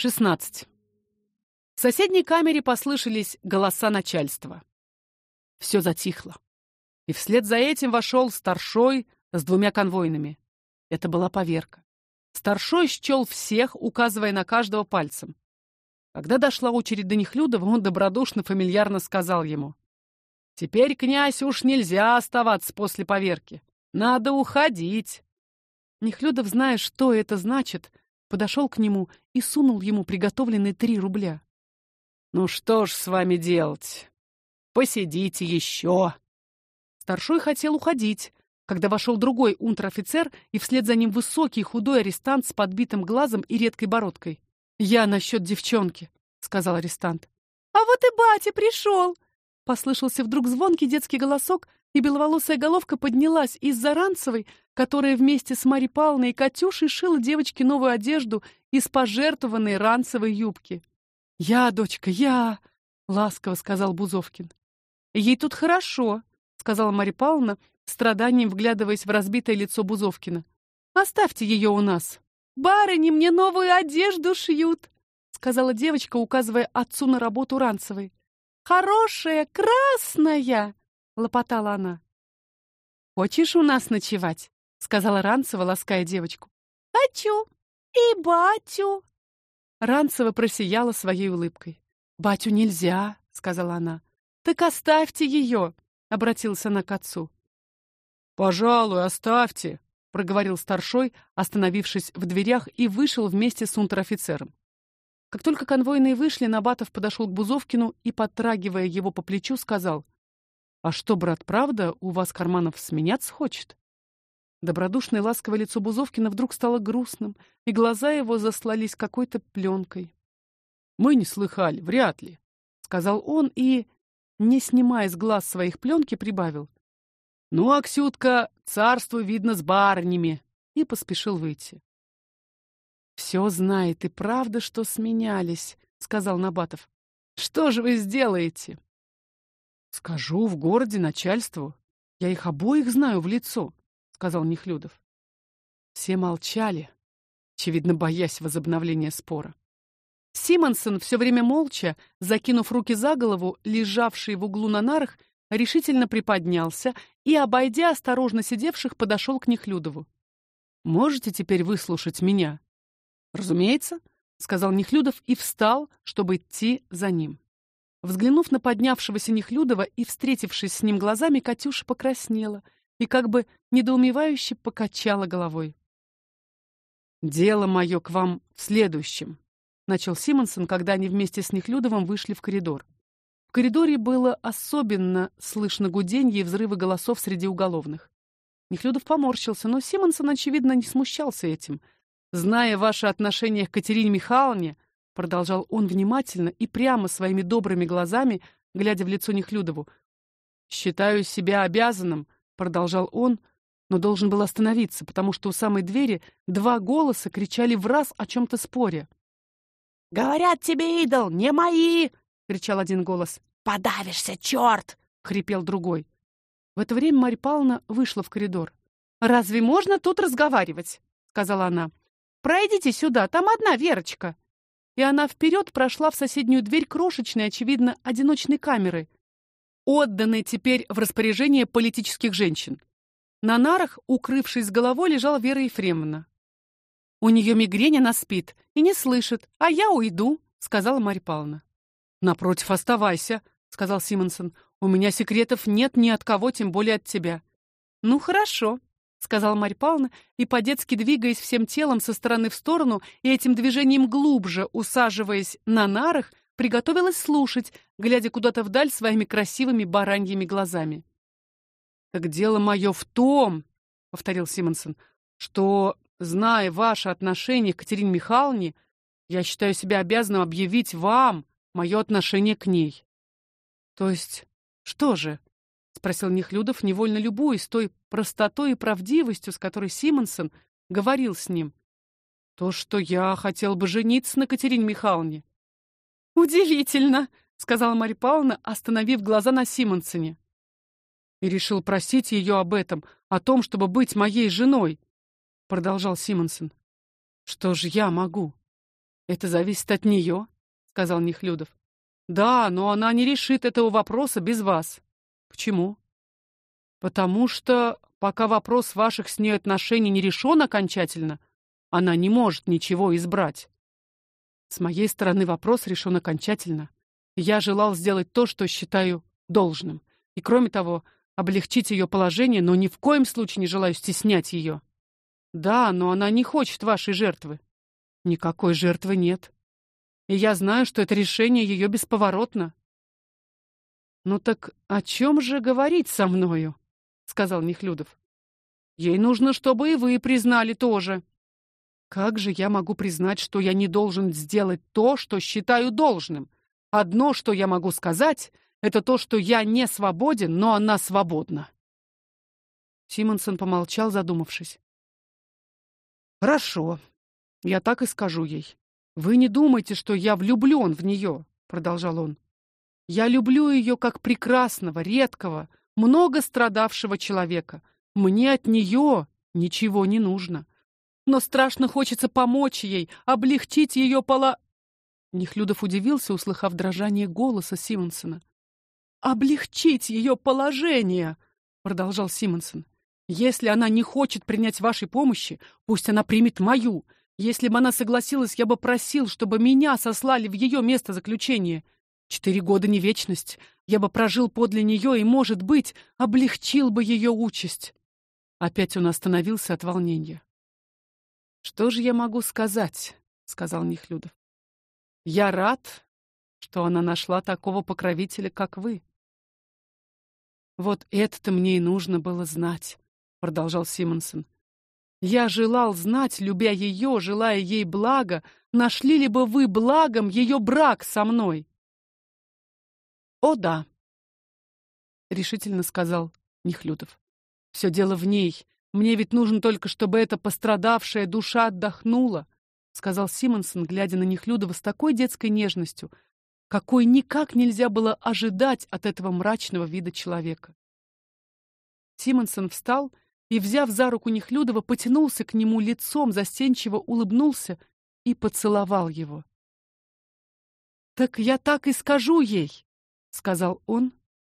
16. В соседней камере послышались голоса начальства. Все затихло. И вслед за этим вошел старшой с двумя конвойными. Это была поверка. Старшой счел всех, указывая на каждого пальцем. Когда дошла очередь до Нехлюдова, он добродушно фамильярно сказал ему: "Теперь, князь, уж нельзя оставаться после поверки. Надо уходить". Нехлюдов, зная, что это значит, подошел к нему и сунул ему приготовленные три рубля. Ну что ж с вами делать? Посидите еще. Старшой хотел уходить, когда вошел другой унтер-офицер и вслед за ним высокий худой арестант с подбитым глазом и редкой бородкой. Я насчет девчонки, сказал арестант. А вот и батя пришел! Послышался вдруг звонкий детский голосок, и беловолосая головка поднялась из-за ранцевой, которая вместе с Марьей Павловной и Катюшей шила девочке новую одежду из пожертвованной ранцевой юбки. "Я, дочка, я", ласково сказал Бузовкин. "Ей тут хорошо", сказала Марья Павловна, страданием вглядываясь в разбитое лицо Бузовкина. "Оставьте ее у нас. Барыни мне новую одежду шьют", сказала девочка, указывая отцу на работу ранцевой. "Хорошая, красная!" лопотала она. Хочешь у нас ночевать? сказала Ранцева, лаская девочку. Хочу. И батю. Ранцева просияла своей улыбкой. Батю нельзя, сказала она. Так оставьте ее, обратился она к отцу. Пожалуй, оставьте, проговорил старшой, остановившись в дверях и вышел вместе с унтер-офицером. Как только конвойные вышли, Набатов подошел к Бузовкину и, подтрагивая его по плечу, сказал: а что, брат, правда, у вас Карманов сменяться хочет? Добродушное ласковое лицо Бузовкина вдруг стало грустным, и глаза его заслались какой-то пленкой. Мы не слыхали, вряд ли, сказал он и, не снимая с глаз своих пленки, прибавил: "Ну, Аксютка, царство видно с барынями", и поспешил выйти. Все знает и правда, что сменялись, сказал Набатов. Что же вы сделаете? Скажу в городе начальству. Я их обоих знаю в лицо, сказал Нехлюдов. Все молчали, очевидно, боясь возобновления спора. Симонсон все время молча, закинув руки за голову, лежавший в углу на нарах, решительно приподнялся и, обойдя осторожно сидевших, подошел к Нехлюдову. Можете теперь выслушать меня? Разумеется, сказал Нехлюдов и встал, чтобы идти за ним. Взглянув на поднявшегося Нехлюдова и встретившись с ним глазами, Катюша покраснела и как бы недоумевающе покачала головой. Дело мое к вам в следующем, начал Симонсон, когда они вместе с Нехлюдовым вышли в коридор. В коридоре было особенно слышно гуденье и взрывы голосов среди уголовных. Нехлюдов поморщился, но Симонсон очевидно не смущался этим. Зная ваше отношение к Катерине Михайловне, продолжал он внимательно и прямо своими добрыми глазами, глядя в лицо Нехлюдову. Считаю себя обязанным, продолжал он, но должен был остановиться, потому что у самой двери два голоса кричали в раз о чем то споре. Говорят тебе, идол, не мои, кричал один голос. Подавишься, черт! хрипел другой. В это время Марья Павловна вышла в коридор. Разве можно тут разговаривать, сказала она. Пройдите сюда, там одна Верочка и она вперед прошла в соседнюю дверь крошечной, очевидно, одиночной камеры, отданной теперь в распоряжение политических женщин. На нарах, укрывшись головой, лежала Вера Ефремовна. У нее мигрень, она спит и не слышит, а я уйду, сказала Марья Павловна. Напротив, оставайся, сказал Симонсон. У меня секретов нет ни от кого, тем более от тебя. Ну хорошо, сказала Марья Павловна и по-детски двигаясь всем телом со стороны в сторону и этим движением глубже усаживаясь на нарах, приготовилась слушать, глядя куда-то вдаль своими красивыми бараньими глазами. Так дело мое в том, повторил Симонсон, что, зная ваше отношение к Катерине Михайловне, я считаю себя обязанным объявить вам мое отношение к ней. То есть, что же? спросил Нехлюдов, невольно любуясь той простотой и правдивостью, с которой Симонсон говорил с ним. То, что я хотел бы жениться на Катерине Михайловне. Удивительно, сказала Марья Павловна, остановив глаза на Симонсоне. И решил просить ее об этом, о том, чтобы быть моей женой, продолжал Симонсон. Что же я могу? Это зависит от нее, сказал Нехлюдов. Да, но она не решит этого вопроса без вас. Почему? Потому что пока вопрос ваших с ней отношений не решен окончательно, она не может ничего избрать. С моей стороны вопрос решен окончательно. Я желал сделать то, что считаю должным. И кроме того, облегчить ее положение, но ни в коем случае не желаю стеснять ее. Да, но она не хочет вашей жертвы. Никакой жертвы нет. И я знаю, что это решение ее бесповоротно. Ну так о чем же говорить со мною? сказал Нехлюдов. Ей нужно, чтобы и вы признали тоже. Как же я могу признать, что я не должен сделать то, что считаю должным? Одно, что я могу сказать, это то, что я не свободен, но она свободна. Симонсон помолчал, задумавшись. Хорошо. Я так и скажу ей. Вы не думайте, что я влюблен в нее, продолжал он. Я люблю ее как прекрасного, редкого, много страдавшего человека. Мне от нее ничего не нужно но страшно хочется помочь ей, облегчить ее пола. Нехлюдов удивился, услыхав дрожание голоса Симонсона. Облегчить ее положение, продолжал Симонсон. Если она не хочет принять вашей помощи, пусть она примет мою. Если бы она согласилась, я бы просил, чтобы меня сослали в ее место заключения. Четыре года не вечность. Я бы прожил подле нее и, может быть, облегчил бы ее участь. Опять он остановился от волнения. Что же я могу сказать, сказал Нехлюдов. Я рад, что она нашла такого покровителя, как вы. Вот это-то мне и нужно было знать, продолжал Симонсон. Я желал знать, любя ее, желая ей блага, нашли ли бы вы благом ее брак со мной? О да, решительно сказал Нехлюдов. Все дело в ней, мне ведь нужно только, чтобы эта пострадавшая душа отдохнула, сказал Симонсон, глядя на Нехлюдова с такой детской нежностью, какой никак нельзя было ожидать от этого мрачного вида человека. Симонсон встал и, взяв за руку Нехлюдова, потянулся к нему лицом, застенчиво улыбнулся и поцеловал его. Так я так и скажу ей, сказал он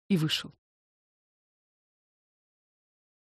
и вышел.